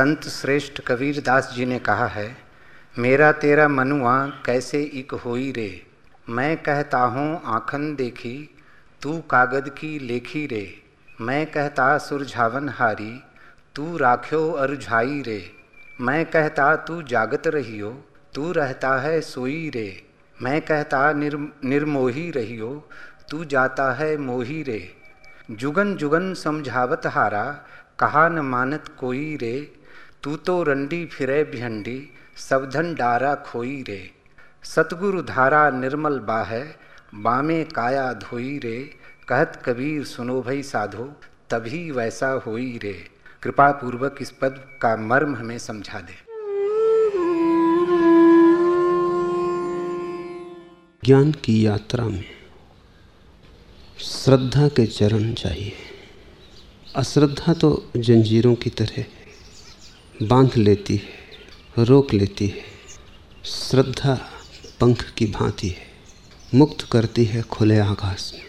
संत श्रेष्ठ कबीर दास जी ने कहा है, मेरा तेरा मनुआ कैसे इक होई रे? मैं कहता हूँ, आँखन देखी, तू कागद की लेखी रे। मैं कहता, सुरझावन हारी, तू राख्यो अरुझाई रे। मैं कहता, तू जागत रहियो, तू रहता है सोई रे। मैं कहता, निर, निर्मोही रहियो, तू जाता है मोही रे। जुगन जुगन समझावत हारा कहा न मानत कोई रे। तू तो रंडी फिरे भिंडी सबधन डारा खोई रे। सतगुरु धारा निर्मल बाहे, बामे काया धोई रे। कहत कबीर सुनो भई साधो, तभी वैसा होई रे। कृपा पूर्वक इस पद का मर्म हमें समझा दे। ज्ञान की यात्रा में श्रद्धा के चरण चाहिए। अश्रद्धा तो जंजीरों की तरह बाँध लेती है, रोक लेती है, श्रद्धा पंख की भांति है, मुक्त करती है खुले आकाश में।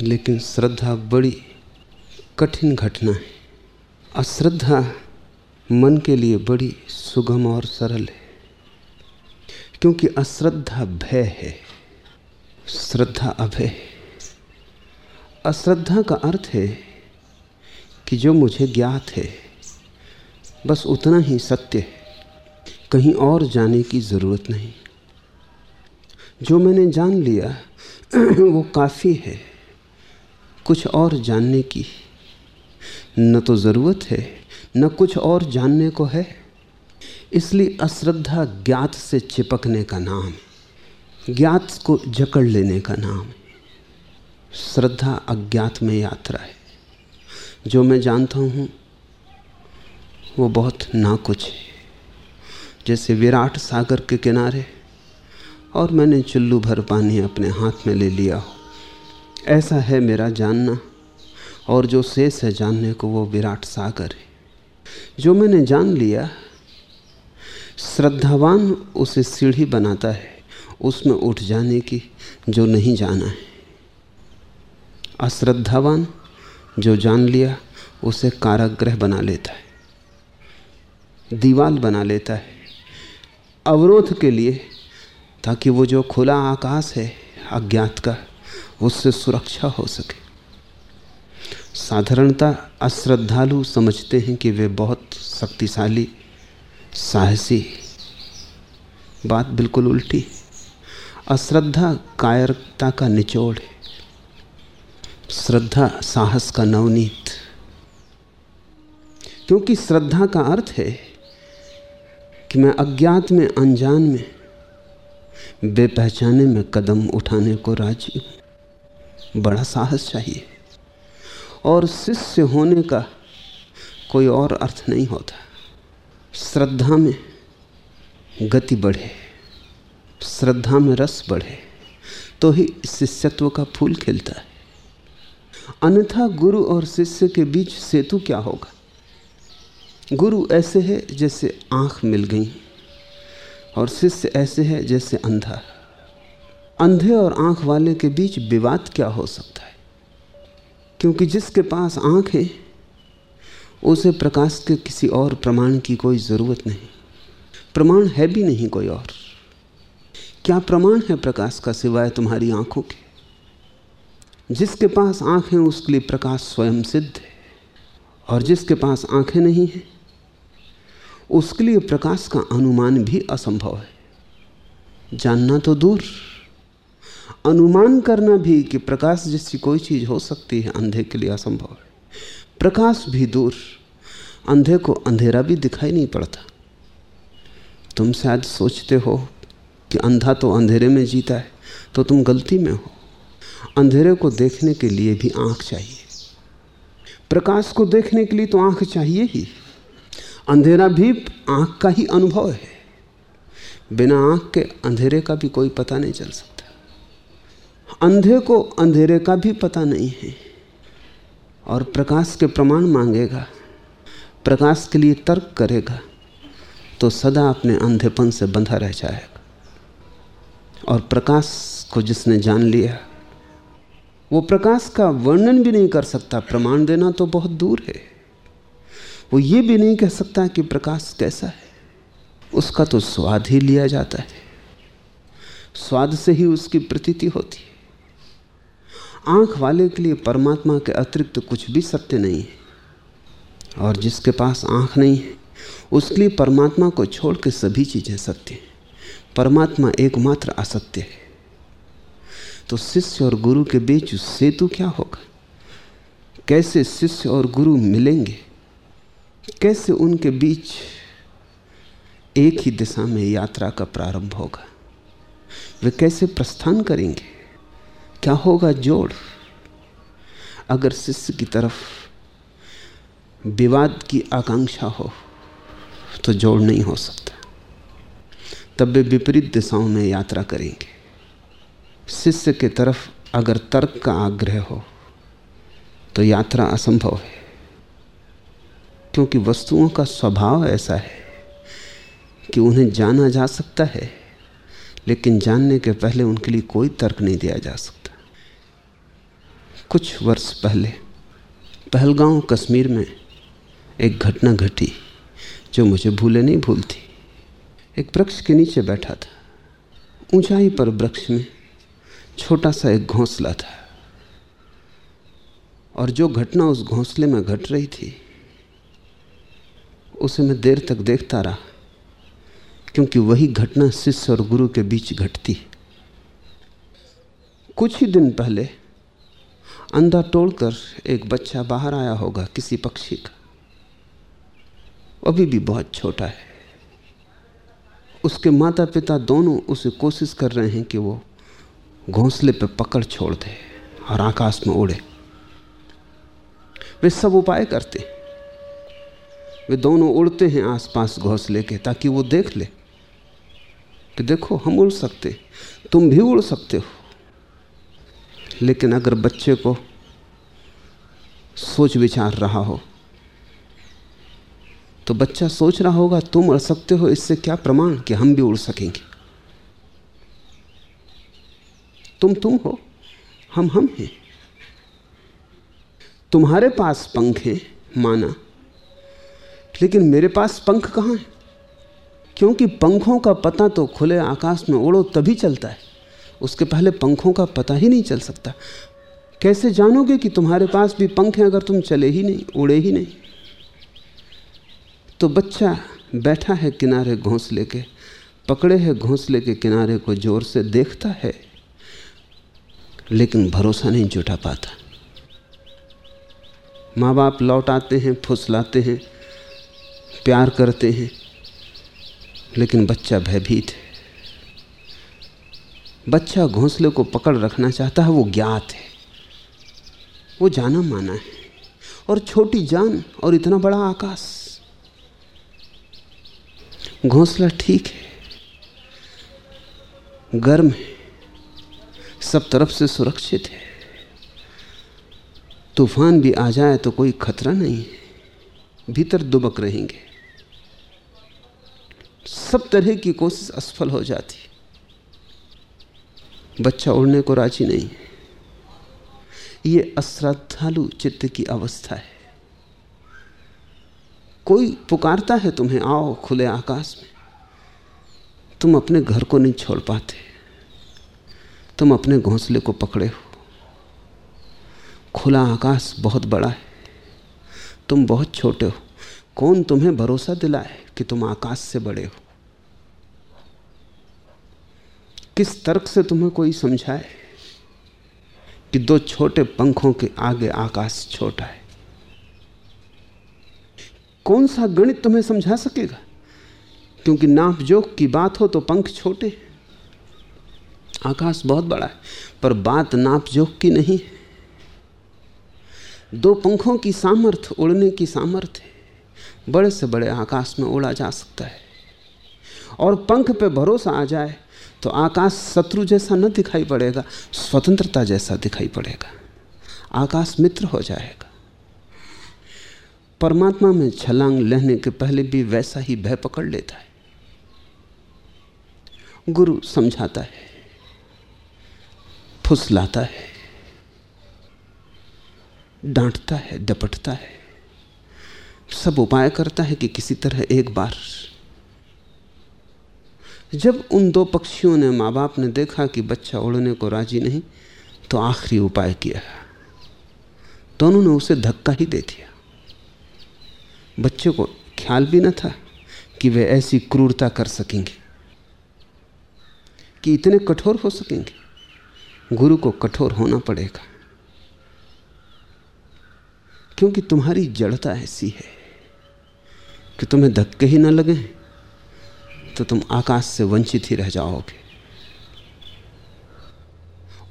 लेकिन श्रद्धा बड़ी कठिन घटना है। अश्रद्धा मन के लिए बड़ी सुगम और सरल है। क्योंकि अश्रद्धा भय है, श्रद्धा अभय है। अश्रद्धा का अर्थ है कि जो मुझे ज्ञात है बस उतना ही सत्य है। कहीं और जाने की ज़रूरत नहीं। जो मैंने जान लिया, वो काफ़ी है। कुछ और जानने की। न तो ज़रूरत है, न कुछ और जानने को है। इसलिए अश्रद्धा ज्ञात से चिपकने का नाम, ज्ञात को जकड़ लेने का नाम है। श्रद्धा अज्ञात में यात्रा है। जो मैं जानता हूँ वो बहुत ना कुछ है। जैसे विराट सागर के किनारे, और मैंने चुल्लू भर पानी अपने हाथ में ले लिया हो। ऐसा है मेरा जानना, और जो शेष है जानने को वो विराट सागर है। जो मैंने जान लिया, श्रद्धावान उसे सीढ़ी बनाता है, उसमें उठ जाने की जो नहीं जाना है। अश्रद्धावान जो जान लिया, उसे कारागृह बना लेता है। दीवाल बना लेता है। अवरोध के लिए, ताकि वो जो खुला आकाश है, अज्ञात का, उससे सुरक्षा हो सके। साधारणता अश्रद्धालु समझते हैं कि वे बहुत शक्तिशाली, साहसी। बात बिल्कुल उल्टी। अश्रद्धा कायरता का निचोड़ है। श्रद्धा साहस का नवनीत। क्योंकि श्रद्धा का अर्थ है कि मैं अज्ञात में, अनजान में, बेपहचाने में कदम उठाने को राज़ी हूँ। बड़ा साहस चाहिए। और शिष्य होने का कोई और अर्थ नहीं होता। श्रद्धा में गति बढ़े, श्रद्धा में रस बढ़े तो ही शिष्यत्व का फूल खिलता है। अन्यथा गुरु और शिष्य के बीच सेतु क्या होगा? गुरु ऐसे है जैसे आँख मिल गई और शिष्य ऐसे है जैसे अंधा। अंधे और आँख वाले के बीच विवाद क्या हो सकता है? क्योंकि जिसके पास आँख है, उसे प्रकाश के किसी और प्रमाण की कोई ज़रूरत नहीं। प्रमाण है भी नहीं कोई और। क्या प्रमाण है प्रकाश का सिवाय तुम्हारी आँखों के? जिसके पास आँखें, उसके लिए प्रकाश स्वयं सिद्ध है। और जिसके पास आँखें नहीं हैं उसके लिए प्रकाश का अनुमान भी असंभव है। जानना तो दूर। अनुमान करना भी कि प्रकाश जैसी कोई चीज़ हो सकती है अंधे के लिए असंभव है। प्रकाश भी दूर। अंधे को अंधेरा भी दिखाई नहीं पड़ता। तुम शायद सोचते हो कि अंधा तो अंधेरे में जीता है तो तुम गलती में हो। अंधेरे को देखने के लिए भी आँख चाहिए। प्रकाश को देखने के लिए तो आँख चाहिए ही। अंधेरा भी आँख का ही अनुभव है। बिना आँख के अंधेरे का भी कोई पता नहीं चल सकता। अंधे को अंधेरे का भी पता नहीं है। और प्रकाश के प्रमाण मांगेगा, प्रकाश के लिए तर्क करेगा तो सदा अपने अंधेपन से बंधा रह जाएगा। और प्रकाश को जिसने जान लिया, वो प्रकाश का वर्णन भी नहीं कर सकता। प्रमाण देना तो बहुत दूर है। वो ये भी नहीं कह सकता कि प्रकाश कैसा है। उसका तो स्वाद ही लिया जाता है। स्वाद से ही उसकी प्रतीति होती है। आँख वाले के लिए परमात्मा के अतिरिक्त तो कुछ भी सत्य नहीं है। और जिसके पास आँख नहीं है, उसके लिए परमात्मा को छोड़ के सभी चीज़ें सत्य हैं। परमात्मा एकमात्र असत्य है। तो शिष्य और गुरु के बीच सेतु क्या होगा? कैसे शिष्य और गुरु मिलेंगे? कैसे उनके बीच एक ही दिशा में यात्रा का प्रारंभ होगा? वे कैसे प्रस्थान करेंगे? क्या होगा जोड़? अगर शिष्य की तरफ़ विवाद की आकांक्षा हो तो जोड़ नहीं हो सकता। तब वे विपरीत दिशाओं में यात्रा करेंगे। शिष्य के तरफ़ अगर तर्क का आग्रह हो तो यात्रा असंभव है। क्योंकि वस्तुओं का स्वभाव ऐसा है कि उन्हें जाना जा सकता है, लेकिन जानने के पहले उनके लिए कोई तर्क नहीं दिया जा सकता। कुछ वर्ष पहले, पहलगांव कश्मीर में एक घटना घटी जो मुझे भूले नहीं भूलती। एक वृक्ष के नीचे बैठा था। ऊंचाई पर वृक्ष में छोटा सा एक घोंसला था। और जो घटना उस घोंसले में घट रही थी उसे मैं देर तक देखता रहा, क्योंकि वही घटना शिष्य और गुरु के बीच घटती कुछ ही दिन पहले अंधा तोड़कर एक बच्चा बाहर आया होगा किसी पक्षी का। अभी भी बहुत छोटा है। उसके माता पिता दोनों उसे कोशिश कर रहे हैं कि वो घोंसले पर पकड़ छोड़ दे और आकाश में उड़े। वे सब उपाय करते वे दोनों उड़ते हैं आसपास घोंसले के ताकि वो देख ले कि देखो, हम उड़ सकते तुम भी उड़ सकते हो। लेकिन अगर बच्चे को सोच विचार रहा हो तो बच्चा सोच रहा होगा, तुम उड़ सकते हो, इससे क्या प्रमाण कि हम भी उड़ सकेंगे? तुम तुम हो, हम हम हैं। तुम्हारे पास पंख हैं, माना लेकिन मेरे पास पंख कहाँ है? क्योंकि पंखों का पता तो खुले आकाश में उड़ो तभी चलता है। उसके पहले पंखों का पता ही नहीं चल सकता। कैसे जानोगे कि तुम्हारे पास भी पंख हैं अगर तुम चले ही नहीं, उड़े ही नहीं? तो बच्चा बैठा है किनारे घोंसले के पकड़े है घोंसले के किनारे को ज़ोर से देखता है, लेकिन भरोसा नहीं जुटा पाता। माँ बाप लौट आते हैं, फुसलाते हैं प्यार करते हैं, लेकिन बच्चा भयभीत है। बच्चा घोंसले को पकड़ रखना चाहता है, वो ज्ञात है। वो जाना माना है, और छोटी जान और इतना बड़ा आकाश। घोंसला ठीक है, गर्म है, सब तरफ़ से सुरक्षित है। तूफ़ान भी आ जाए तो कोई खतरा नहीं है, भीतर दुबक रहेंगे। सब तरह की कोशिश असफल हो जाती। बच्चा उड़ने को राज़ी नहीं है। ये अश्रद्धालु चित्त की अवस्था है। कोई पुकारता है तुम्हें, आओ खुले आकाश में। तुम अपने घर को नहीं छोड़ पाते। तुम अपने घोंसले को पकड़े हो। खुला आकाश बहुत बड़ा है। तुम बहुत छोटे हो। कौन तुम्हें भरोसा दिलाए कि तुम आकाश से बड़े हो? किस तर्क से तुम्हें कोई समझाए कि दो छोटे पंखों के आगे आकाश छोटा है? कौन सा गणित तुम्हें समझा सकेगा? क्योंकि नाप जोक की बात हो तो पंख छोटे आकाश बहुत बड़ा है, पर बात नाप जोक की नहीं है। दो पंखों की सामर्थ्य, उड़ने की सामर्थ्य बड़े से बड़े आकाश में उड़ा जा सकता है। और पंख पे भरोसा आ जाए तो आकाश शत्रु जैसा न दिखाई पड़ेगा, स्वतंत्रता जैसा दिखाई पड़ेगा। आकाश मित्र हो जाएगा। परमात्मा में छलांग लेने के पहले भी वैसा ही भय पकड़ लेता है। गुरु समझाता है, फुसलाता है, डांटता है, डपटता है। सब उपाय करता है कि किसी तरह एक बार। जब उन दो पक्षियों ने माँ बाप ने देखा कि बच्चा उड़ने को राज़ी नहीं तो आखिरी उपाय किया। दोनों ने उसे धक्का ही दे दिया। बच्चे को ख्याल भी न था कि वे ऐसी क्रूरता कर सकेंगे, कि इतने कठोर हो सकेंगे। गुरु को कठोर होना पड़ेगा, क्योंकि तुम्हारी जड़ता ऐसी है। कि तुम्हें धक्के ही ना लगे तो तुम आकाश से वंचित ही रह जाओगे।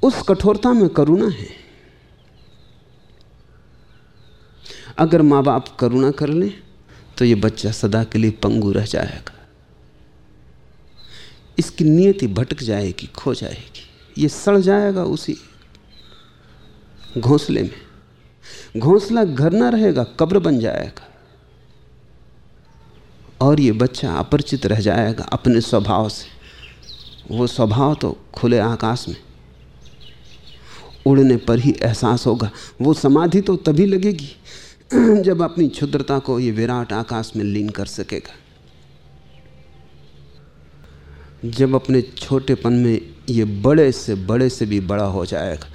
उस कठोरता में करुणा है। अगर माँ बाप करुणा कर लें तो ये बच्चा सदा के लिए पंगु रह जाएगा। इसकी नियति भटक जाएगी, खो जाएगी। ये सड़ जाएगा उसी घोंसले में। घोंसला घर ना रहेगा, कब्र बन जाएगा। और ये बच्चा अपरिचित रह जाएगा अपने स्वभाव से। वो स्वभाव तो खुले आकाश में। उड़ने पर ही एहसास होगा। वो समाधि तो तभी लगेगी जब अपनी क्षुद्रता को ये विराट आकाश में लीन कर सकेगा। जब अपने छोटेपन में ये बड़े से बड़े से भी बड़ा हो जाएगा,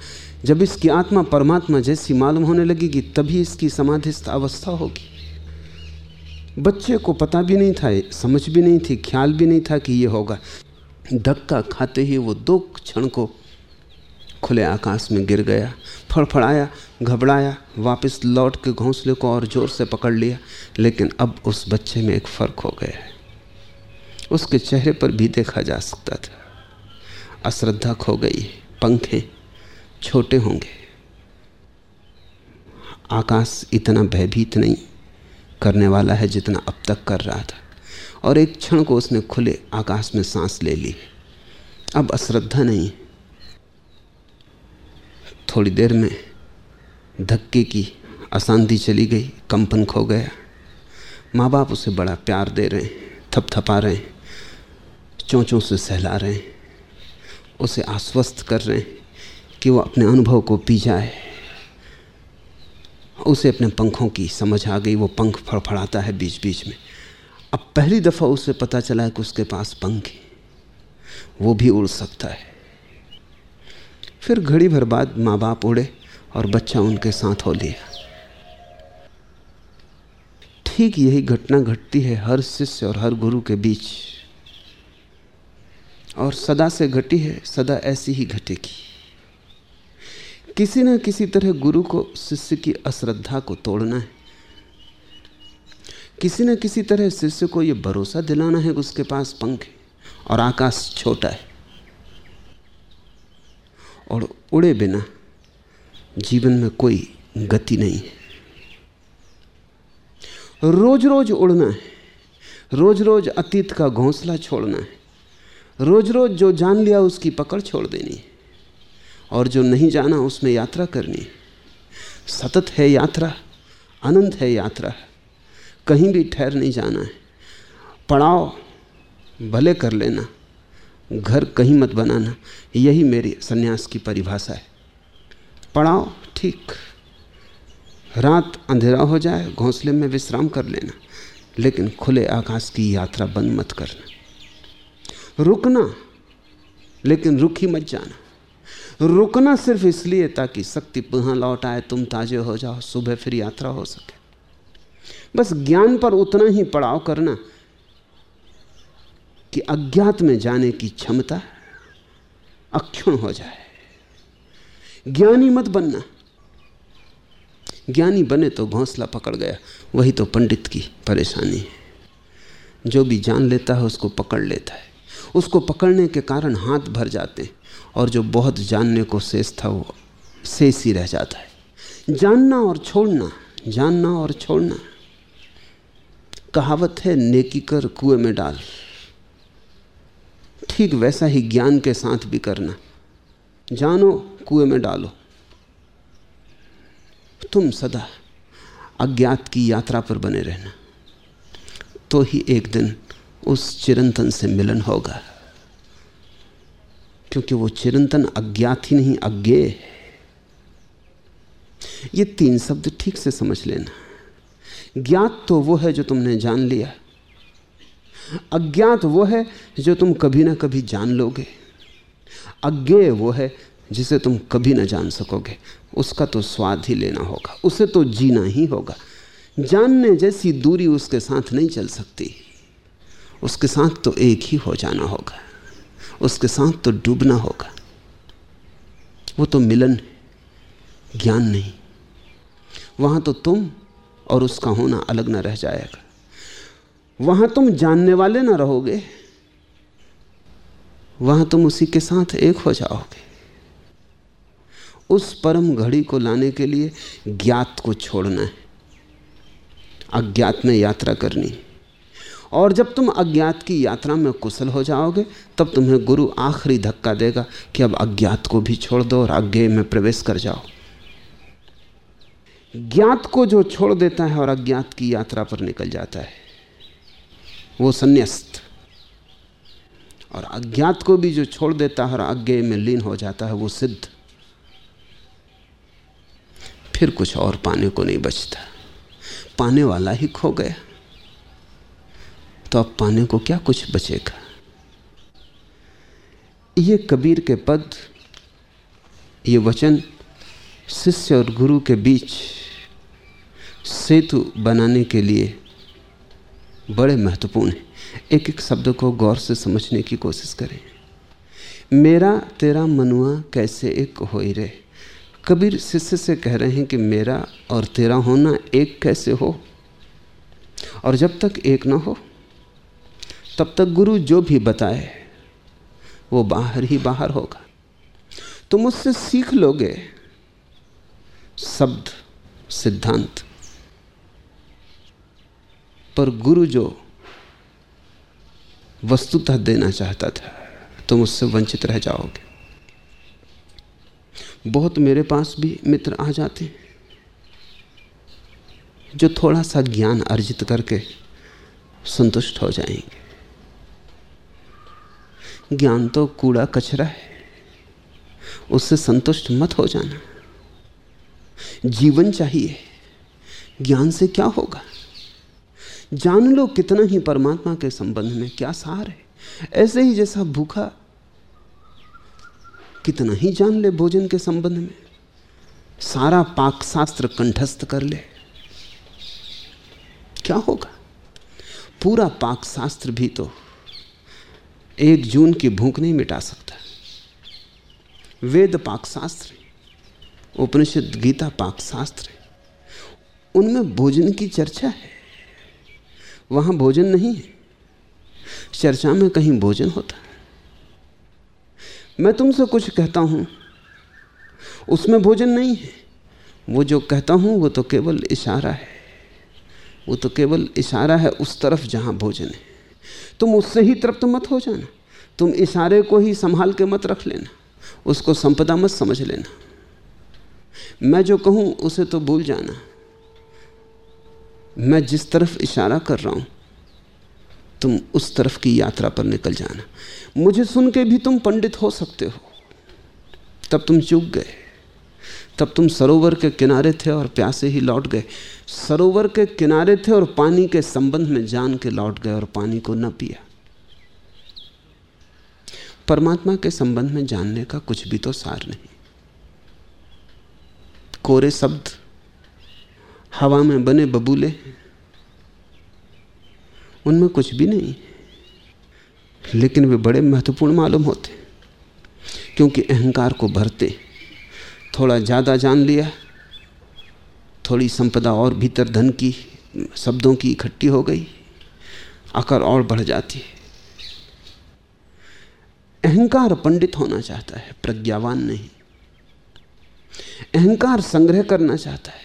जब इसकी आत्मा परमात्मा जैसी मालूम होने लगेगी, तभी इसकी समाधिस्थ अवस्था होगी। बच्चे को पता भी नहीं था, समझ भी नहीं थी, ख्याल भी नहीं था कि ये होगा। धक्का खाते ही वो दो क्षण को खुले आकाश में गिर गया, फड़फड़ाया, घबराया, वापस लौट के घोंसले को और ज़ोर से पकड़ लिया, लेकिन अब उस बच्चे में एक फ़र्क हो गया है। उसके चेहरे पर भी देखा जा सकता था। अश्रद्धा खो गई, पंखे छोटे होंगे। आकाश इतना भयभीत नहीं। करने वाला है जितना अब तक कर रहा था। और एक क्षण को उसने खुले आकाश में सांस ले ली। अब अश्रद्धा नहीं। थोड़ी देर में धक्के की अशांति चली गई, कंपन खो गया। माँ बाप उसे बड़ा प्यार दे रहे हैं, थपथपा रहे हैं, चोंचों से सहला रहे हैं। उसे आश्वस्त कर रहे हैं कि वो अपने अनुभव को पी जाए। उसे अपने पंखों की समझ आ गई, वो पंख फड़फड़ाता है बीच बीच में। अब पहली दफ़ा उसे पता चला है कि उसके पास पंख है। वो भी उड़ सकता है। फिर घड़ी भर बाद माँ बाप उड़े और बच्चा उनके साथ हो लिया। ठीक यही घटना घटती है हर शिष्य और हर गुरु के बीच। और सदा से घटी है, सदा ऐसी ही घटेगी। किसी न किसी तरह गुरु को, शिष्य की अश्रद्धा को तोड़ना है। किसी न किसी तरह शिष्य को यह भरोसा दिलाना है कि उसके पास पंख है और आकाश छोटा है और उड़े बिना जीवन में कोई गति नहीं है। रोज रोज उड़ना है रोज रोज अतीत का घोंसला छोड़ना है रोज रोज जो जान लिया उसकी पकड़ छोड़ देनी है। और जो नहीं जाना उसमें यात्रा करनी। सतत है यात्रा अनंत है यात्रा। कहीं भी ठहर नहीं जाना है। पड़ाव, भले कर लेना। घर कहीं मत बनाना। यही मेरी सन्यास की परिभाषा है। पड़ाव, ठीक। रात अंधेरा हो जाए, घोंसले में विश्राम कर लेना। लेकिन खुले आकाश की यात्रा बंद मत करना। रुकना, लेकिन रुक ही मत जाना। रुकना सिर्फ़ इसलिए ताकि शक्ति पुनः लौट आए, तुम ताजे हो जाओ, सुबह फिर यात्रा हो सके। बस ज्ञान पर उतना ही पड़ाव करना कि अज्ञात में जाने की क्षमता अक्षुण हो जाए। ज्ञानी मत बनना। ज्ञानी बने तो घोंसला पकड़ गया, वही तो पंडित की परेशानी है। जो भी जान लेता है, उसको पकड़ लेता है। उसको पकड़ने के कारण हाथ भर जाते हैं और जो बहुत जानने को शेष था वो शेष ही रह जाता है। जानना और छोड़ना, जानना और छोड़ना। कहावत है, नेकी कर कुएँ में डाल। ठीक वैसा ही ज्ञान के साथ भी करना। जानो, कुएँ में डालो। तुम सदा अज्ञात की यात्रा पर बने रहना। तो ही एक दिन उस चिरंतन से मिलन होगा। क्योंकि वो चिरंतन अज्ञात ही नहीं, अज्ञे। ये तीन शब्द ठीक से समझ लेना। ज्ञात तो वो है जो तुमने जान लिया। अज्ञात वो है जो तुम कभी ना कभी जान लोगे। अज्ञे वो है जिसे तुम कभी ना जान सकोगे। उसका तो स्वाद ही लेना होगा, उसे तो जीना ही होगा। जानने जैसी दूरी उसके साथ नहीं चल सकती। उसके साथ तो एक ही हो जाना होगा। उसके साथ तो डूबना होगा। वो तो मिलन है, ज्ञान नहीं। वहाँ तो तुम और उसका होना अलग ना रह जाएगा। वहाँ तुम जानने वाले ना रहोगे। वहाँ तुम उसी के साथ एक हो जाओगे। उस परम घड़ी को लाने के लिए ज्ञात को छोड़ना है। अज्ञात में यात्रा करनी और जब तुम अज्ञात की यात्रा में कुशल हो जाओगे, तब तुम्हें गुरु आखिरी धक्का देगा कि अब अज्ञात को भी छोड़ दो और अज्ञे में प्रवेश कर जाओ। ज्ञात को जो छोड़ देता है और अज्ञात की यात्रा पर निकल जाता है, वो संन्यास्त। और अज्ञात को भी जो छोड़ देता है और अज्ञे में लीन हो जाता है, वो सिद्ध। फिर कुछ और पाने को नहीं बचता। पाने वाला ही खो गया। तो अब पाने को क्या कुछ बचेगा? ये कबीर के पद, ये वचन शिष्य और गुरु के बीच सेतु बनाने के लिए बड़े महत्वपूर्ण हैं। एक एक शब्द को गौर से समझने की कोशिश करें। मेरा तेरा मनुआ कैसे एक हो रहे? कबीर शिष्य से कह रहे हैं कि मेरा और तेरा होना एक कैसे हो? और जब तक एक ना हो तब तक गुरु जो भी बताए, वो बाहर ही बाहर होगा। तुम उससे सीख लोगे, शब्द, सिद्धांत। पर गुरु जो वस्तुतः देना चाहता था, तुम उससे वंचित रह जाओगे। बहुत मेरे पास भी मित्र आ जाते हैं, जो थोड़ा सा ज्ञान अर्जित करके संतुष्ट हो जाएँगे। ज्ञान तो कूड़ा कचरा है। उससे संतुष्ट मत हो जाना। जीवन चाहिए। ज्ञान से क्या होगा? जान लो कितना ही परमात्मा के संबंध में क्या सार है। ऐसे ही जैसा भूखा, कितना ही जान ले भोजन के संबंध में। सारा पाक शास्त्र कंठस्थ कर ले। क्या होगा? पूरा पाक शास्त्र भी तो एक जून की भूख नहीं मिटा सकता। वेद पाक शास्त्र उपनिषद गीता पाक शास्त्र उनमें भोजन की चर्चा है। वहाँ भोजन नहीं है, चर्चा में कहीं भोजन होता है। मैं तुमसे कुछ कहता हूँ, उसमें भोजन नहीं है। वो जो कहता हूँ, वो तो केवल इशारा है, वो तो केवल इशारा है उस तरफ़ जहाँ भोजन है। तुम उससे ही तृप्त मत हो जाना। तुम इशारे को ही संभाल के मत रख लेना। उसको संपदा मत समझ लेना। मैं जो कहूँ, उसे तो भूल जाना। मैं जिस तरफ़ इशारा कर रहा हूँ, तुम उस तरफ़ की यात्रा पर निकल जाना। मुझे सुन के भी तुम पंडित हो सकते हो। तब तुम चूक गए। तब तुम सरोवर के किनारे थे और प्यासे ही लौट गए। सरोवर के किनारे थे और पानी के संबंध में जान के लौट गए और पानी को न पिया। परमात्मा के संबंध में जानने का कुछ भी तो सार नहीं। कोरे शब्द हवा में बने बबूले, उनमें कुछ भी नहीं, लेकिन वे बड़े महत्वपूर्ण मालूम होते, क्योंकि अहंकार को भरते। थोड़ा ज़्यादा जान लिया। थोड़ी संपदा और भीतर धन की, शब्दों की इकट्ठी हो गई। आकर और बढ़ जाती है। अहंकार पंडित होना चाहता है, प्रज्ञावान नहीं। अहंकार संग्रह करना चाहता है,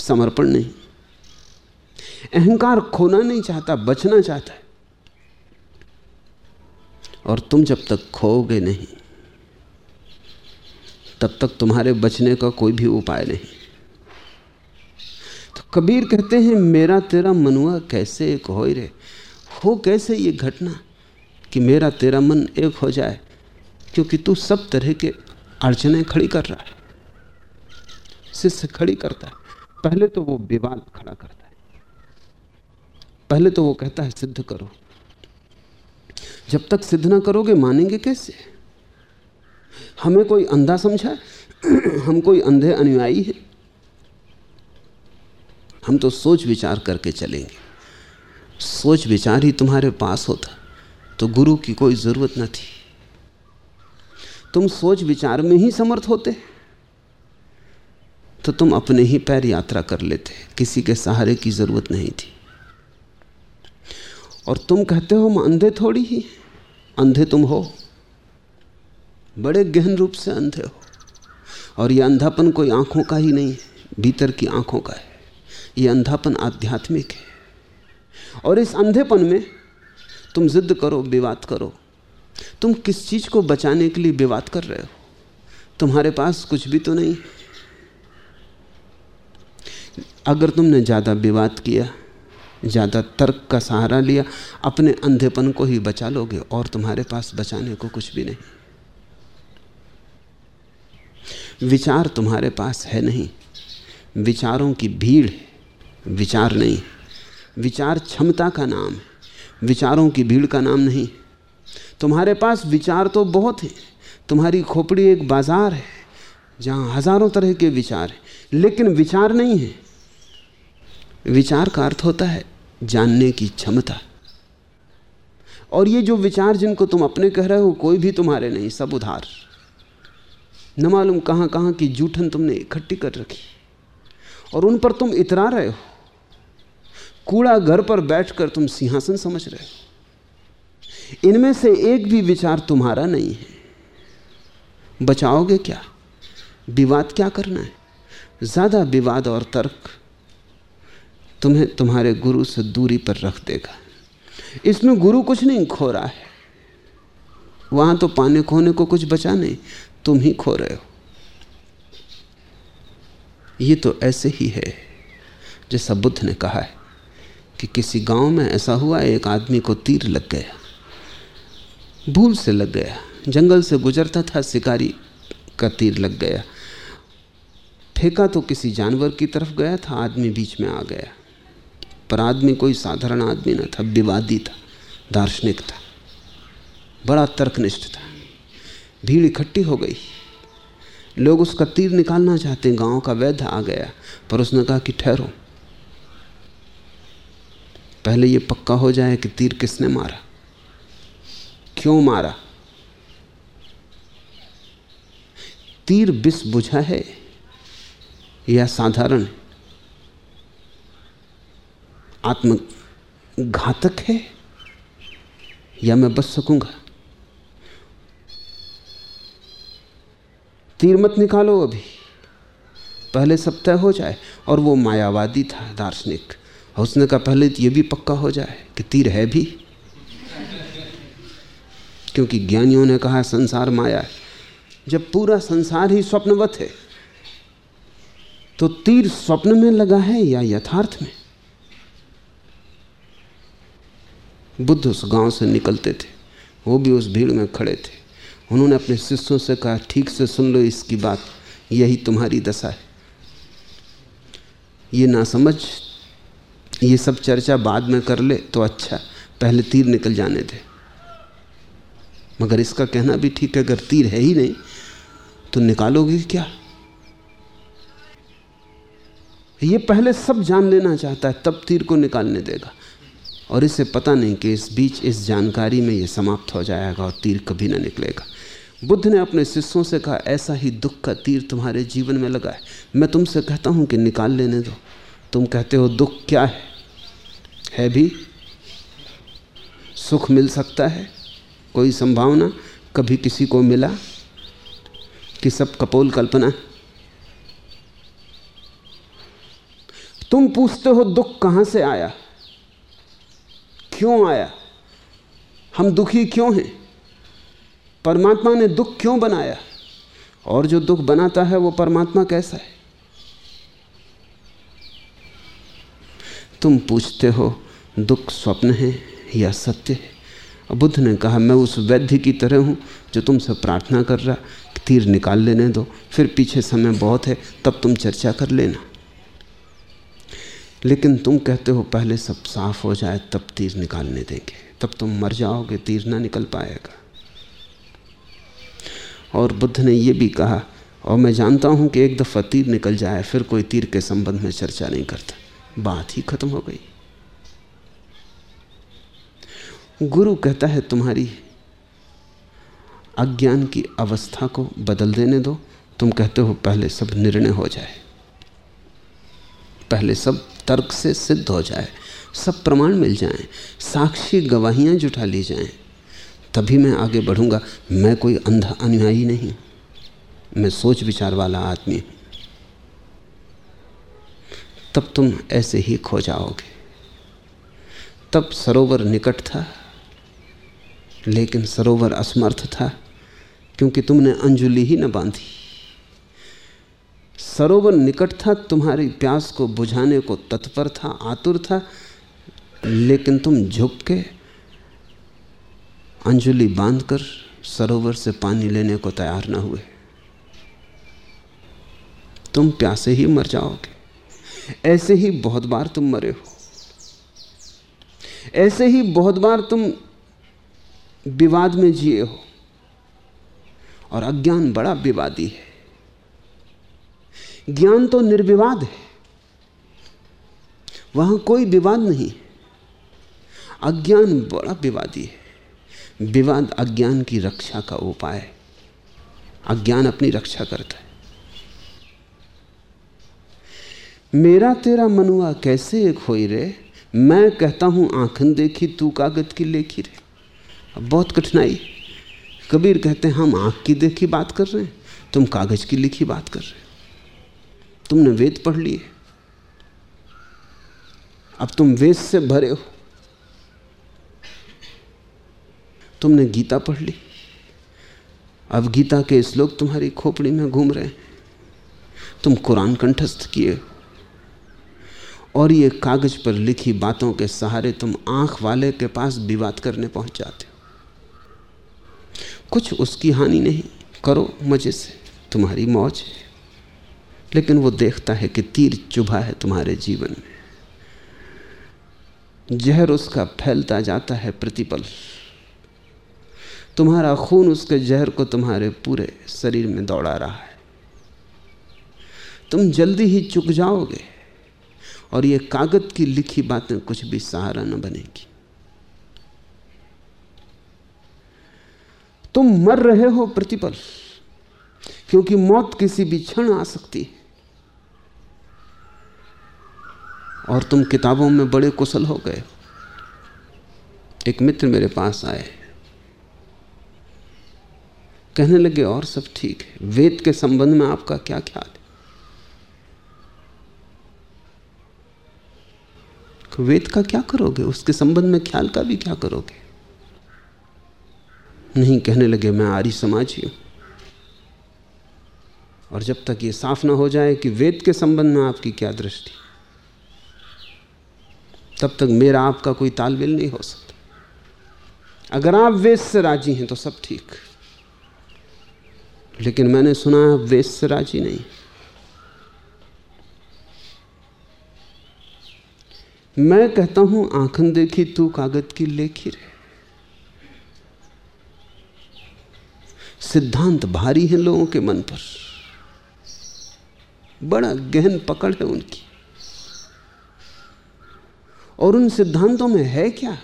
समर्पण नहीं। अहंकार खोना नहीं चाहता, बचना चाहता है। और तुम जब तक खोओगे नहीं तब तक तुम्हारे बचने का कोई भी उपाय नहीं। तो कबीर कहते हैं, मेरा तेरा मनुआ कैसे एक हो रे? हो कैसे ये घटना कि मेरा तेरा मन एक हो जाए? क्योंकि तू सब तरह के अड़चने खड़ी कर रहा है। शिष्य खड़ी करता है। पहले तो वो विवाद खड़ा करता है। पहले तो वो कहता है, सिद्ध करो। जब तक सिद्ध ना करोगे, मानेंगे कैसे? हमें कोई अंधा समझा हम कोई अंधे अनुयायी हैं? हम तो सोच विचार करके चलेंगे। सोच विचार ही तुम्हारे पास होता तो गुरु की कोई ज़रूरत न थी। तुम सोच विचार में ही समर्थ होते। तो तुम अपने ही पैर यात्रा कर लेते, किसी के सहारे की ज़रूरत नहीं थी। और तुम कहते हो हम अंधे थोड़ी ही। अंधे तुम हो। बड़े गहन रूप से अंधे हो। और यह अंधापन कोई आँखों का ही नहीं है भीतर की आँखों का है। यह अंधापन आध्यात्मिक है। और इस अंधेपन में तुम जिद करो, विवाद करो। तुम किस चीज़ को बचाने के लिए विवाद कर रहे हो? तुम्हारे पास कुछ भी तो नहीं। अगर तुमने ज़्यादा विवाद किया, ज़्यादा तर्क का सहारा लिया, अपने अंधेपन को ही बचा लोगे और तुम्हारे पास बचाने को कुछ भी नहीं। विचार तुम्हारे पास है नहीं। विचारों की भीड़ है, विचार नहीं। विचार क्षमता का नाम है, विचारों की भीड़ का नाम नहीं। तुम्हारे पास विचार तो बहुत है। तुम्हारी खोपड़ी एक बाज़ार है, जहाँ हज़ारों तरह के विचार हैं, लेकिन विचार नहीं है। विचार का अर्थ होता है जानने की क्षमता। और ये जो विचार जिनको तुम अपने कह रहे हो, कोई भी तुम्हारे नहीं, सब उधार। न मालूम कहाँ कहाँ की जूठन तुमने इकट्ठी कर रखी। और उन पर तुम इतरा रहे हो। कूड़ा घर पर बैठकर तुम सिंहासन समझ रहे हो। इनमें से एक भी विचार तुम्हारा नहीं है। बचाओगे क्या? विवाद क्या करना है? ज़्यादा विवाद और तर्क तुम्हें तुम्हारे गुरु से दूरी पर रख देगा। इसमें गुरु कुछ नहीं खो रहा है। वहाँ तो पाने खोने को कुछ बचा नहीं। तुम ही खो रहे हो। ये तो ऐसे ही है जैसा बुद्ध ने कहा है कि किसी गाँव में ऐसा हुआ, एक आदमी को तीर लग गया, भूल से लग गया, जंगल से गुजरता था, शिकारी का तीर लग गया। फेंका तो किसी जानवर की तरफ़ गया था, आदमी बीच में आ गया। पर आदमी कोई साधारण आदमी न था, विवादी था, दार्शनिक था, बड़ा तर्कनिष्ठ था। भीड़ इकट्ठी हो गई। लोग उसका तीर निकालना चाहते हैं। गाँव का वैद्य आ गया, पर उसने कहा कि ठहरो। पहले ये पक्का हो जाए कि तीर किसने मारा। क्यों मारा? तीर बिस बुझा है या साधारण? आत्म घातक है या मैं बच सकूँगा? तीर मत निकालो अभी। पहले सब तय हो जाए, और वो मायावादी था, दार्शनिक। उसने कहा पहले ये भी पक्का हो जाए कि तीर है भी। क्योंकि ज्ञानियों ने कहा, संसार माया है। जब पूरा संसार ही स्वप्नवत है तो तीर स्वप्न में लगा है या यथार्थ में? बुद्ध उस गाँव से निकलते थे, वो भी उस भीड़ में खड़े थे। उन्होंने अपने शिष्यों से कहा, ठीक से सुन लो इसकी बात, यही तुम्हारी दशा है। ये ना समझ, ये सब चर्चा बाद में कर ले तो अच्छा पहले तीर निकल जाने दे। मगर इसका कहना भी ठीक है, अगर तीर है ही नहीं तो निकालोगे क्या? ये पहले सब जान लेना चाहता है, तब तीर को निकालने देगा। और इसे पता नहीं कि इस बीच इस जानकारी में ये समाप्त हो जाएगा और तीर कभी ना निकलेगा। बुद्ध ने अपने शिष्यों से कहा, ऐसा ही दुख का तीर तुम्हारे जीवन में लगा है। मैं तुमसे कहता हूँ कि निकाल लेने दो। तुम कहते हो, दुख क्या है? है भी? सुख मिल सकता है? कोई संभावना? कभी किसी को मिला? कि सब कपोल कल्पना तुम पूछते हो, दुख कहाँ से आया? क्यों आया? हम दुखी क्यों हैं? परमात्मा ने दुख क्यों बनाया? और जो दुख बनाता है, वो परमात्मा कैसा है? तुम पूछते हो, दुख स्वप्न है या सत्य है? बुद्ध ने कहा, मैं उस वैद्य की तरह हूँ जो तुमसे प्रार्थना कर रहा, तीर निकाल लेने दो, फिर पीछे समय बहुत है, तब तुम चर्चा कर लेना। लेकिन तुम कहते हो, पहले सब साफ़ हो जाए, तब तीर निकालने देंगे। तब तुम मर जाओगे, तीर ना निकल पाएगा। और बुद्ध ने यह भी कहा और मैं जानता हूँ कि एक दफ़ा तीर निकल जाए फिर कोई तीर के संबंध में चर्चा नहीं करता। बात ही खत्म हो गई। गुरु कहता है तुम्हारी अज्ञान की अवस्था को बदल देने दो। तुम कहते हो पहले सब निर्णय हो जाए। पहले सब तर्क से सिद्ध हो जाए। सब प्रमाण मिल जाएँ, साक्षी गवाहियाँ जुटा ली जाएँ, तभी मैं आगे बढ़ूँगा। मैं कोई अंधा अनुयायी नहीं। मैं सोच विचार वाला आदमी। हूँ तब तुम ऐसे ही खो जाओगे। तब सरोवर निकट था, लेकिन सरोवर असमर्थ था, क्योंकि तुमने अंजुली ही न बांधी। सरोवर निकट था, तुम्हारी प्यास को बुझाने को तत्पर था, आतुर था, लेकिन तुम झुक के अंजुली बांधकर सरोवर से पानी लेने को तैयार न हुए। तुम प्यासे ही मर जाओगे। ऐसे ही बहुत बार तुम मरे हो। ऐसे ही बहुत बार तुम विवाद में जिए हो। और अज्ञान बड़ा विवादी है। ज्ञान तो निर्विवाद है। वहाँ कोई विवाद नहीं। अज्ञान बड़ा विवादी है। विवाद अज्ञान की रक्षा का उपाय है। अज्ञान अपनी रक्षा करता है। मेरा तेरा मनुआ कैसे एक होई रे? मैं कहता हूँ, आंखन देखी, तू कागज़ की लेखी रे। बहुत कठिनाई। कबीर कहते हैं, हम आँख की देखी बात कर रहे हैं, तुम कागज़ की लिखी बात कर रहे हो। तुमने वेद पढ़ लिए। अब तुम वेद से भरे हो। तुमने गीता पढ़ ली? अब गीता के श्लोक तुम्हारी खोपड़ी में घूम रहे हैं। तुम कुरान कंठस्थ किए और ये कागज़ पर लिखी बातों के सहारे तुम आँख वाले के पास विवाद करने पहुँच जाते हो। कुछ उसकी हानि नहीं, करो मज़े से, तुम्हारी मौज है। लेकिन वो देखता है कि तीर चुभा है तुम्हारे जीवन में। जहर उसका फैलता जाता है प्रतिपल। तुम्हारा खून उसके जहर को तुम्हारे पूरे शरीर में दौड़ा रहा है। तुम जल्दी ही चुक जाओगे और ये कागज़ की लिखी बातें कुछ भी सहारा न बनेगी। तुम मर रहे हो प्रतिपल, क्योंकि मौत किसी भी क्षण आ सकती है। और तुम किताबों में बड़े कुशल हो गए एक मित्र मेरे पास आए। कहने लगे, और सब ठीक है। वेद के संबंध में आपका क्या ख्याल है? वेद का क्या करोगे? उसके संबंध में ख्याल का भी क्या करोगे? नहीं कहने लगे, मैं आर्य समाज ही हूँ। और जब तक ये साफ़ ना हो जाए कि वेद के संबंध में आपकी क्या दृष्टि, तब तक मेरा आपका कोई तालमेल नहीं हो सकता। अगर आप वेद से राज़ी हैं तो सब ठीक। लेकिन मैंने सुना है वेद से राज़ी नहीं। मैं कहता हूँ आंखन देखी तू, कागज़ की लेखी रहे। सिद्धांत भारी है लोगों के मन पर। बड़ा गहन पकड़ है उनकी। और उन सिद्धांतों में है क्या?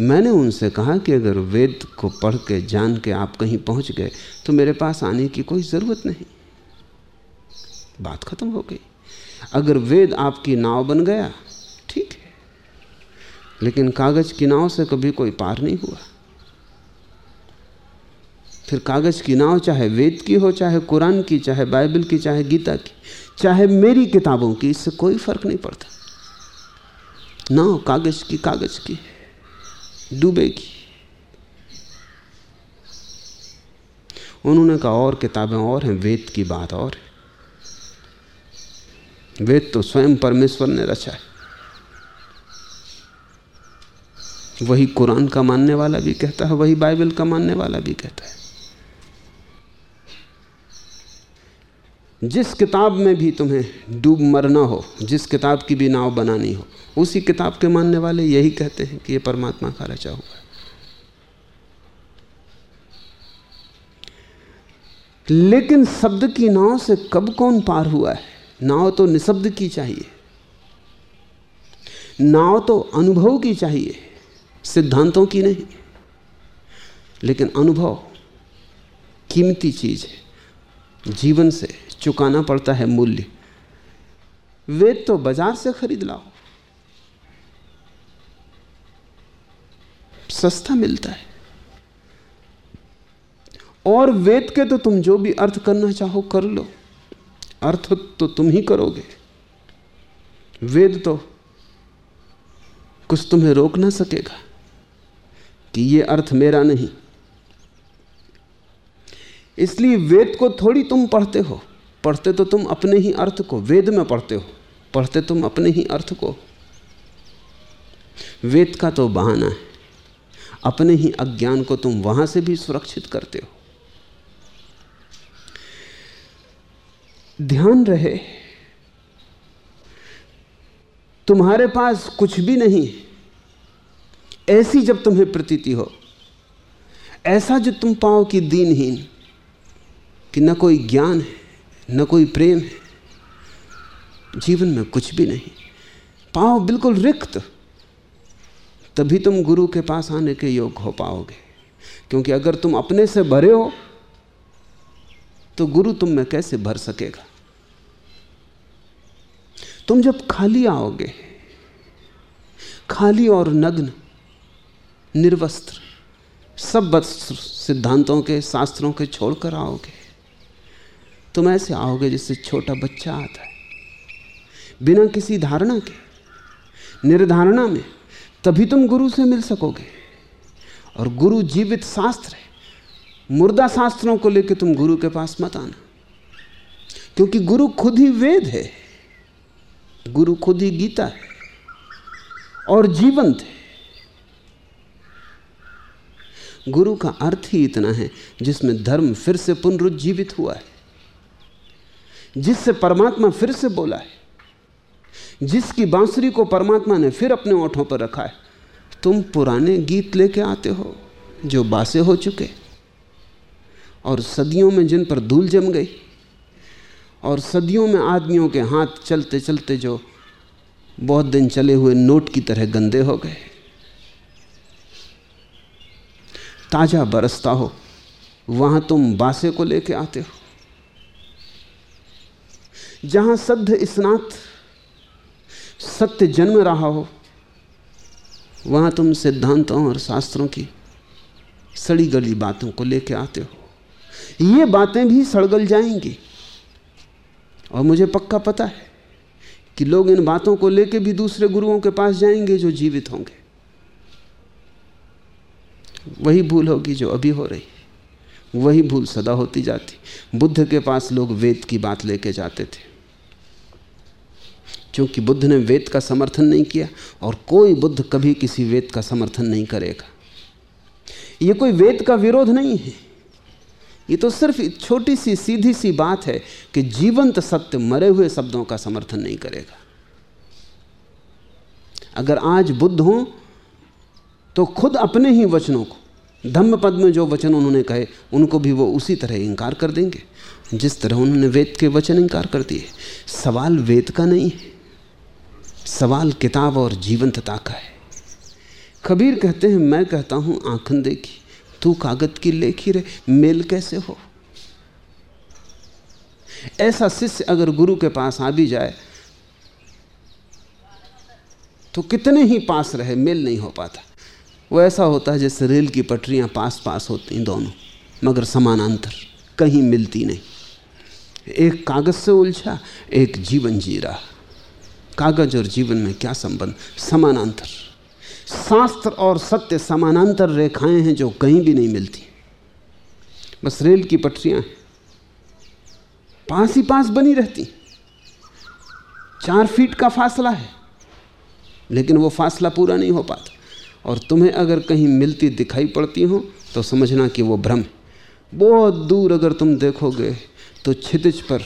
मैंने उनसे कहा कि अगर वेद को पढ़ के जान के आप कहीं पहुँच गए तो मेरे पास आने की कोई ज़रूरत नहीं। बात खत्म हो गई। अगर वेद आपकी नाव बन गया, ठीक है। लेकिन कागज़ की नाव से कभी कोई पार नहीं हुआ। फिर कागज़ की नाव चाहे वेद की हो, चाहे कुरान की, चाहे बाइबल की, चाहे गीता की, चाहे मेरी किताबों की, इससे कोई फ़र्क नहीं पड़ता। नाव कागज़ की कागज़ की डूबेगी। उन्होंने कहा, और किताबें और हैं, वेद की बात और है। वेद तो स्वयं परमेश्वर ने रचा है। वही कुरान का मानने वाला भी कहता है, वही बाइबल का मानने वाला भी कहता है। जिस किताब में भी तुम्हें डूब मरना हो, जिस किताब की भी नाव बनानी हो, उसी किताब के मानने वाले यही कहते हैं कि ये परमात्मा का रचा हुआ लेकिन शब्द की नाव से कब कौन पार हुआ है? नाव तो निशब्द की चाहिए। नाव तो अनुभव की चाहिए, सिद्धांतों की नहीं। लेकिन अनुभव कीमती चीज़ है, जीवन से चुकाना पड़ता है मूल्य। वेद तो बाज़ार से खरीद लाओ। सस्ता मिलता है। और वेद के तो तुम जो भी अर्थ करना चाहो कर लो। अर्थ तो तुम ही करोगे। वेद तो कुछ तुम्हें रोक ना सकेगा कि ये अर्थ मेरा नहीं। इसलिए वेद को थोड़ी तुम पढ़ते हो। पढ़ते तो तुम अपने ही अर्थ को, वेद में पढ़ते हो, पढ़ते तुम अपने ही अर्थ को। वेद का तो बहाना है। अपने ही अज्ञान को तुम वहाँ से भी सुरक्षित करते हो। ध्यान रहे, तुम्हारे पास कुछ भी नहीं ऐसी जब तुम्हें प्रतीति हो, ऐसा जो तुम पाओ कि दीनहीन, कि न कोई ज्ञान है। न कोई प्रेम है, जीवन में कुछ भी नहीं। पाओ बिल्कुल रिक्त, तभी तुम गुरु के पास आने के योग हो पाओगे। क्योंकि अगर तुम अपने से भरे हो तो गुरु तुम में कैसे भर सकेगा? तुम जब खाली आओगे, खाली और नग्न, निर्वस्त्र, सब वस्त्र सिद्धांतों के शास्त्रों के छोड़कर आओगे तुम ऐसे आओगे जिससे छोटा बच्चा आता है। बिना किसी धारणा के, निर्धारणा में, तभी तुम गुरु से मिल सकोगे। और गुरु जीवित शास्त्र है। मुर्दा शास्त्रों को लेकर तुम गुरु के पास मत आना। क्योंकि गुरु खुद ही वेद है। गुरु खुद ही गीता है। और जीवंत है। गुरु का अर्थ ही इतना है जिसमें धर्म फिर से पुनरुज्जीवित हुआ है। जिससे परमात्मा फिर से बोला है। जिसकी बांसुरी को परमात्मा ने फिर अपने ओठों पर रखा है। तुम पुराने गीत लेके आते हो, जो बासे हो चुके। और सदियों में जिन पर धूल जम गई, और सदियों में आदमियों के हाथ चलते चलते जो बहुत दिन चले हुए नोट की तरह गंदे हो गए। ताज़ा बरसता हो, वहाँ तुम बासे को लेके आते हो। जहाँ सद्ध स्नात सत्य जन्म रहा हो, वहाँ तुम सिद्धांतों और शास्त्रों की सड़ी गली बातों को लेके आते हो। ये बातें भी सड़गल जाएँगी। और मुझे पक्का पता है कि लोग इन बातों को लेके भी दूसरे गुरुओं के पास जाएँगे जो जीवित होंगे। वही भूल होगी जो अभी हो रही, वही भूल सदा होती जाती। बुद्ध के पास लोग वेद की बात लेके जाते थे। क्योंकि बुद्ध ने वेद का समर्थन नहीं किया और कोई बुद्ध कभी किसी वेद का समर्थन नहीं करेगा। ये कोई वेद का विरोध नहीं है। ये तो सिर्फ़ छोटी सी, सीधी सी बात है कि जीवंत सत्य मरे हुए शब्दों का समर्थन नहीं करेगा। अगर आज बुद्ध हो तो खुद अपने ही वचनों को धम्म पद में जो वचन उन्होंने कहे, उनको भी वो उसी तरह इंकार कर देंगे। जिस तरह उन्होंने वेद के वचन इंकार कर दिए, सवाल वेद का नहीं है, सवाल किताब और जीवंतता का है। कबीर कहते हैं, मैं कहता हूँ, आंखन देखी, तू कागज़ की लेखी रहे, मेल कैसे हो? ऐसा शिष्य अगर गुरु के पास आ भी जाए तो कितने ही पास रहे, मेल नहीं हो पाता। वो ऐसा होता है जैसे रेल की पटरियाँ पास पास होती हैं दोनों, मगर समानांतर, कहीं मिलती नहीं। एक कागज़ से उलझा, एक जीवन जी रहा। कागज़ और जीवन में क्या संबंध? समानांतर। शास्त्र और सत्य समानांतर रेखाएँ हैं जो कहीं भी नहीं मिलती। बस रेल की पटरियाँ पास ही पास बनी रहती। चार फीट का फासला है, लेकिन वो फासला पूरा नहीं हो पाता। और तुम्हें अगर कहीं मिलती दिखाई पड़ती हो तो समझना कि वो भ्रम बहुत दूर अगर तुम देखोगे तो छितिज पर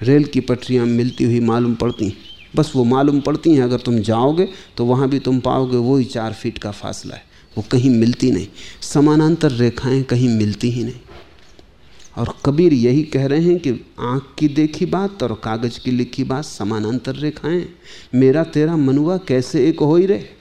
रेल की पटरियाँ मिलती हुई मालूम पड़ती बस वो मालूम पड़ती हैं, अगर तुम जाओगे तो वहाँ भी तुम पाओगे वही चार फीट का फासला है। वो कहीं मिलती नहीं। समानांतर रेखाएँ कहीं मिलती ही नहीं। और कबीर यही कह रहे हैं कि आँख की देखी बात और कागज़ की लिखी बात समानांतर रेखाएँ मेरा तेरा मनुआ कैसे एक हो ही रहे?